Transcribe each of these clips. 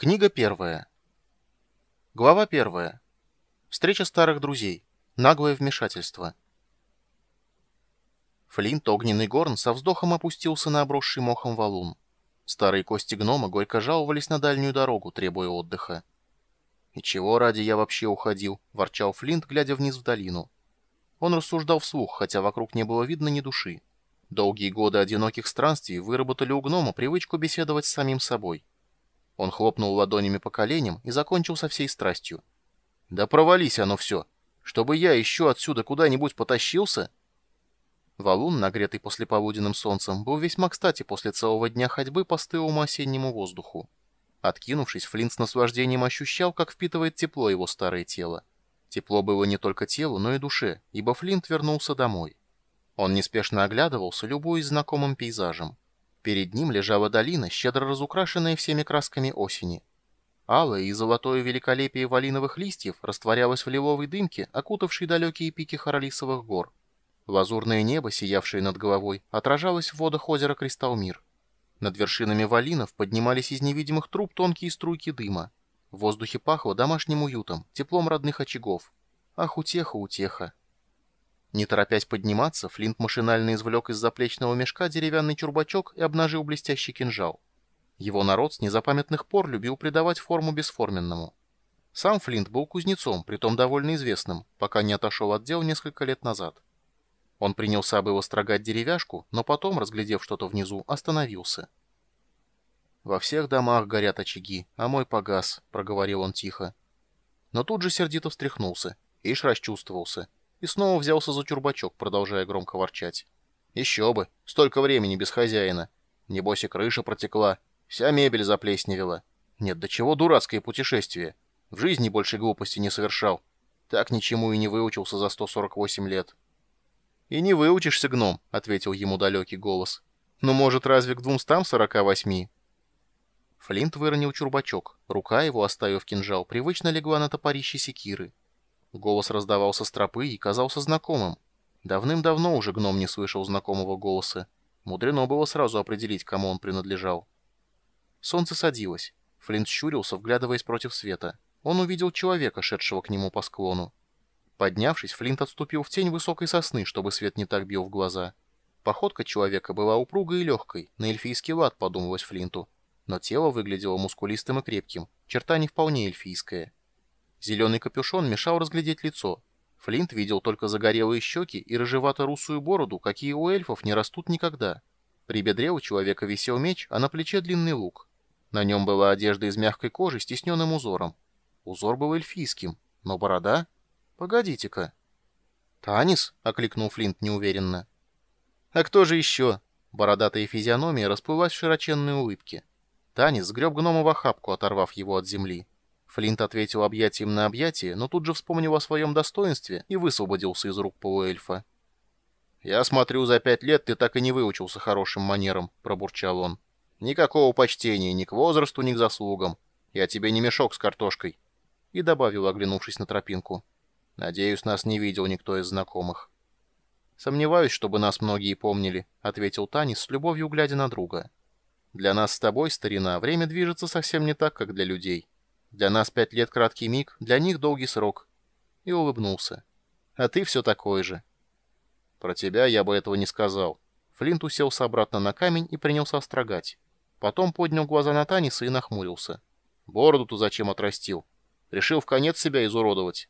Книга первая. Глава первая. Встреча старых друзей. Наглое вмешательство. Флинт Огненный Горн со вздохом опустился на обросший мохом валун. Старые кости гнома горько жаловались на дальнюю дорогу, требуя отдыха. «И чего ради я вообще уходил?» — ворчал Флинт, глядя вниз в долину. Он рассуждал вслух, хотя вокруг не было видно ни души. Долгие годы одиноких странствий выработали у гнома привычку беседовать с самим собой — он хлопнул ладонями по коленям и закончил со всей страстью. «Да провались оно все! Чтобы я еще отсюда куда-нибудь потащился!» Валун, нагретый послеполуденным солнцем, был весьма кстати после целого дня ходьбы по стылому осеннему воздуху. Откинувшись, Флинт с наслаждением ощущал, как впитывает тепло его старое тело. Тепло было не только телу, но и душе, ибо Флинт вернулся домой. Он неспешно оглядывался, любуясь знакомым пейзажем. Перед ним лежала долина, щедро разукрашенная всеми красками осени. Алое и золотое великолепие валиновых листьев растворялось в лиловой дымке, окутавшей далекие пики Харалисовых гор. Лазурное небо, сиявшее над головой, отражалось в водах озера Кристалмир. Над вершинами валинов поднимались из невидимых труб тонкие струйки дыма. В воздухе пахло домашним уютом, теплом родных очагов. Ах, утеха, утеха! Не торопясь подниматься, Флинт машинально извлек из заплечного мешка деревянный чурбачок и обнажил блестящий кинжал. Его народ с незапамятных пор любил придавать форму бесформенному. Сам Флинт был кузнецом, притом довольно известным, пока не отошел от дел несколько лет назад. Он принялся было строгать деревяшку, но потом, разглядев что-то внизу, остановился. «Во всех домах горят очаги, а мой погас», — проговорил он тихо. Но тут же сердито встряхнулся, ишь расчувствовался — и снова взялся за чурбачок, продолжая громко ворчать. «Еще бы! Столько времени без хозяина! Небось и крыша протекла, вся мебель заплесневела. Нет, до чего дурацкое путешествие! В жизни больше глупости не совершал. Так ничему и не выучился за 148 лет». «И не выучишься, гном», — ответил ему далекий голос. «Ну, может, разве к двумстам сорока восьми?» Флинт выронил чурбачок. Рука его, оставив кинжал, привычно легла на топорище секиры. Голос раздавался с тропы и казался знакомым. Давным-давно уже гном не слышал знакомого голоса. Мудрено было сразу определить, кому он принадлежал. Солнце садилось. Флинт щурился, вглядываясь против света. Он увидел человека, шедшего к нему по склону. Поднявшись, Флинт отступил в тень высокой сосны, чтобы свет не так бил в глаза. Походка человека была упругой и легкой, на эльфийский лад, подумалось Флинту. Но тело выглядело мускулистым и крепким, черта не вполне эльфийская. Зеленый капюшон мешал разглядеть лицо. Флинт видел только загорелые щеки и рыжевато-русую бороду, какие у эльфов не растут никогда. При бедре у человека висел меч, а на плече длинный лук. На нем была одежда из мягкой кожи с тисненным узором. Узор был эльфийским, но борода... Погодите-ка. «Танис?» — окликнул Флинт неуверенно. «А кто же еще?» Бородатая физиономия расплылась в широченной улыбке. Танис сгреб гнома в охапку, оторвав его от земли. Флинт ответил объятием на объятие, но тут же вспомнил о своем достоинстве и высвободился из рук полуэльфа. «Я смотрю, за пять лет ты так и не выучился хорошим манерам», — пробурчал он. «Никакого почтения ни к возрасту, ни к заслугам. Я тебе не мешок с картошкой». И добавил, оглянувшись на тропинку. «Надеюсь, нас не видел никто из знакомых». «Сомневаюсь, чтобы нас многие помнили», — ответил Танис с любовью глядя на друга. «Для нас с тобой, старина, время движется совсем не так, как для людей». Для нас пять лет краткий миг, для них долгий срок. И улыбнулся. А ты все такой же. Про тебя я бы этого не сказал. Флинт уселся обратно на камень и принялся острогать. Потом поднял глаза на Таниса и нахмурился. Бороду-то зачем отрастил? Решил в конец себя изуродовать.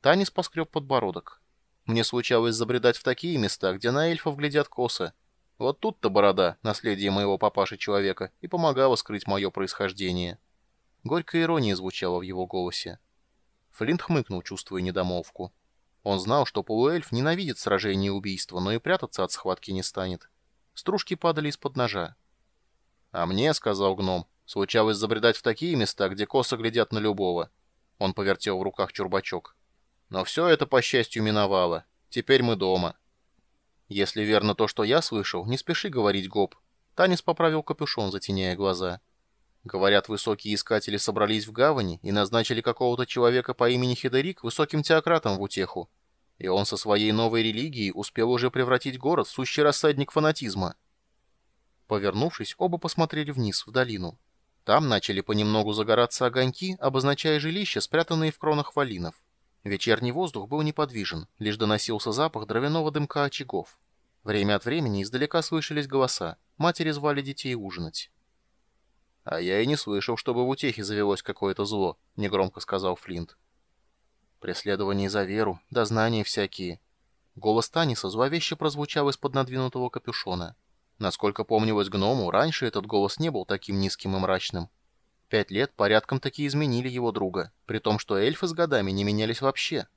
Танис поскреб подбородок. Мне случалось забредать в такие места, где на эльфов глядят косо. Вот тут-то борода, наследие моего папаши-человека, и помогала скрыть мое происхождение. Горькая ирония звучала в его голосе. Флинт хмыкнул, чувствуя недомолвку. Он знал, что полуэльф ненавидит сражение и убийство, но и прятаться от схватки не станет. Стружки падали из-под ножа. «А мне, — сказал гном, — случалось забредать в такие места, где косо глядят на любого». Он повертел в руках чурбачок. «Но все это, по счастью, миновало. Теперь мы дома». «Если верно то, что я слышал, не спеши говорить, Гоп». Танис поправил капюшон, затеняя глаза. Говорят, высокие искатели собрались в гавани и назначили какого-то человека по имени Хидерик высоким теократом в утеху. И он со своей новой религией успел уже превратить город в сущий рассадник фанатизма. Повернувшись, оба посмотрели вниз, в долину. Там начали понемногу загораться огоньки, обозначая жилища, спрятанные в кронах валинов. Вечерний воздух был неподвижен, лишь доносился запах дровяного дымка очагов. Время от времени издалека слышались голоса. Матери звали детей ужинать. «А я и не слышал, чтобы в утехе завелось какое-то зло», — негромко сказал Флинт. «Преследование за веру, дознания всякие». Голос Таниса зловеще прозвучал из-под надвинутого капюшона. Насколько помнилось гному, раньше этот голос не был таким низким и мрачным. Пять лет порядком таки изменили его друга, при том, что эльфы с годами не менялись вообще.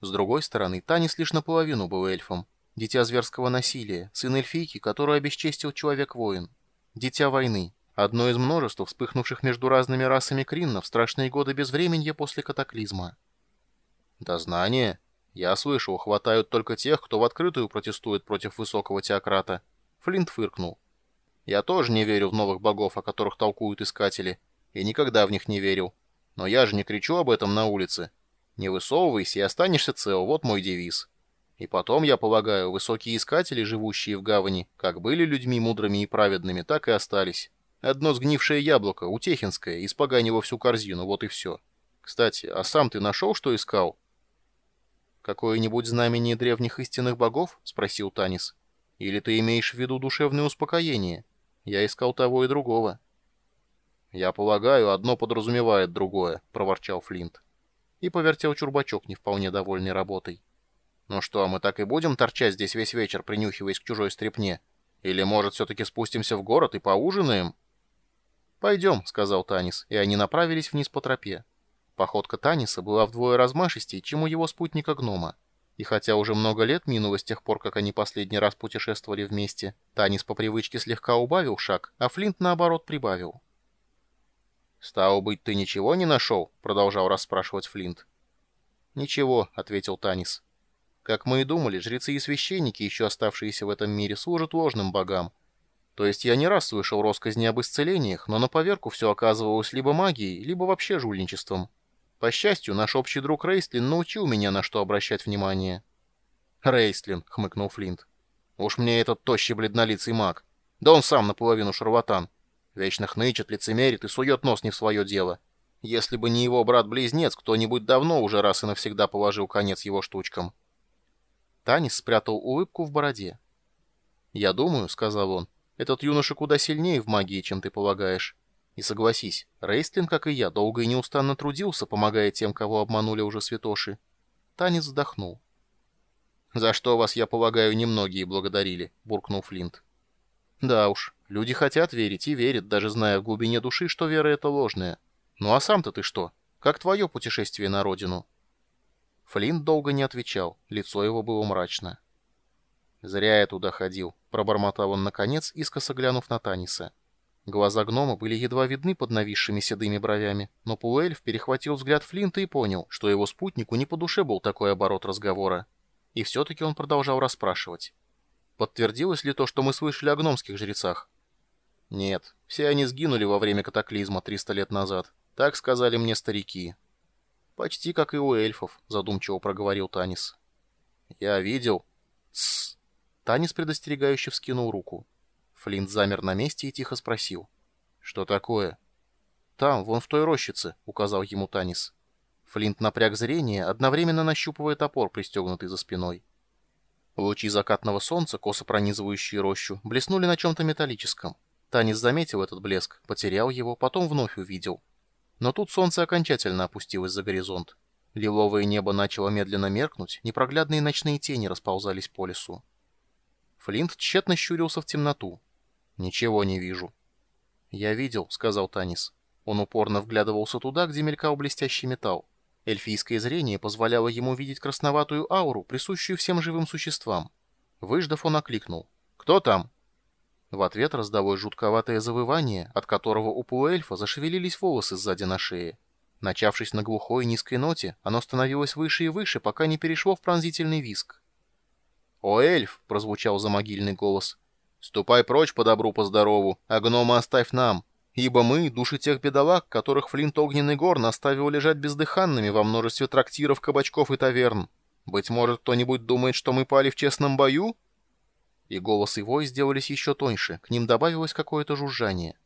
С другой стороны, Танис лишь наполовину был эльфом. Дитя зверского насилия, сын эльфийки, которую обесчестил человек-воин. Дитя войны. Одно из множества вспыхнувших между разными расами криннов в страшные годы безвременья после катаклизма. Дознание? Я слышал, хватают только тех, кто в открытую протестует против высокого теократа. Флинт фыркнул. «Я тоже не верю в новых богов, о которых толкуют искатели, и никогда в них не верил. Но я же не кричу об этом на улице. Не высовывайся и останешься цел, вот мой девиз. И потом, я полагаю, высокие искатели, живущие в гавани, как были людьми мудрыми и праведными, так и остались. Одно сгнившее яблоко, утехинское, испоганило всю корзину, вот и все. Кстати, а сам ты нашел, что искал?» «Какое-нибудь знамение древних истинных богов?» — спросил Танис. Или ты имеешь в виду душевное успокоение? Я искал того и другого». «Я полагаю, одно подразумевает другое», — проворчал Флинт. И повертел чурбачок, не вполне довольный работой. «Ну что, мы так и будем торчать здесь весь вечер, принюхиваясь к чужой стрепне? Или, может, все-таки спустимся в город и поужинаем?» «Пойдем», — сказал Танис, и они направились вниз по тропе. Походка Таниса была вдвое размашистей, чем у его спутника-гнома. И хотя уже много лет минуло с тех пор, как они последний раз путешествовали вместе, Танис по привычке слегка убавил шаг, а Флинт, наоборот, прибавил. «Стало быть, ты ничего не нашел?» — продолжал расспрашивать Флинт. «Ничего», — ответил Танис. «Как мы и думали, жрецы и священники, еще оставшиеся в этом мире, служат ложным богам. То есть я не раз слышал россказни об исцелениях, но на поверку все оказывалось либо магией, либо вообще жульничеством». По счастью, наш общий друг Рейстлин научил меня, на что обращать внимание. «Рейстлин», — хмыкнул Флинт. «Уж мне этот тощий бледнолицый маг. Да он сам наполовину шарлатан. Вечно хнычет, лицемерит и сует нос не в свое дело. Если бы не его брат-близнец, кто-нибудь давно уже раз и навсегда положил конец его штучкам». Танис спрятал улыбку в бороде. «Я думаю», — сказал он, — «этот юноша куда сильнее в магии, чем ты полагаешь. И согласись, Рейстлин, как и я, долго и неустанно трудился, помогая тем, кого обманули уже святоши. Танец вздохнул. «За что вас, я полагаю, немногие благодарили», — буркнул Флинт. «Да уж, люди хотят верить и верят, даже зная в глубине души, что вера — это ложная. Ну а сам-то ты что? Как твое путешествие на родину?» Флинт долго не отвечал, лицо его было мрачно. «Зря я туда ходил», — пробормотал он наконец, искоса глянув на Таниса. Глаза гнома были едва видны под нависшими седыми бровями, но полуэльф перехватил взгляд Флинта и понял, что его спутнику не по душе был такой оборот разговора. И все-таки он продолжал расспрашивать. Подтвердилось ли то, что мы слышали о гномских жрецах? Нет, все они сгинули во время катаклизма 300 лет назад. Так сказали мне старики. Почти как и у эльфов, задумчиво проговорил Танис. Я видел... Тссс. Танис предостерегающе вскинул руку. Флинт замер на месте и тихо спросил. «Что такое?» «Там, вон в той рощице», — указал ему Танис. Флинт напряг зрение, одновременно нащупывая топор, пристегнутый за спиной. Лучи закатного солнца, косо пронизывающие рощу, блеснули на чем-то металлическом. Танис заметил этот блеск, потерял его, потом вновь увидел. Но тут солнце окончательно опустилось за горизонт. Лиловое небо начало медленно меркнуть, непроглядные ночные тени расползались по лесу. Флинт тщетно щурился в темноту. «Ничего не вижу». «Я видел», — сказал Танис. Он упорно вглядывался туда, где мелькал блестящий металл. Эльфийское зрение позволяло ему видеть красноватую ауру, присущую всем живым существам. Выждав, он окликнул. «Кто там?» В ответ раздалось жутковатое завывание, от которого у полуэльфа зашевелились волосы сзади на шее. Начавшись на глухой низкой ноте, оно становилось выше и выше, пока не перешло в пронзительный виск. «О, эльф!» — прозвучал замогильный голос. Ступай прочь по добру, по здорову, а гнома оставь нам, ибо мы — души тех бедолаг, которых Флинт Огненный Гор наставил лежать бездыханными во множестве трактиров, кабачков и таверн. Быть может, кто-нибудь думает, что мы пали в честном бою?» И голос вой сделались еще тоньше, к ним добавилось какое-то жужжание.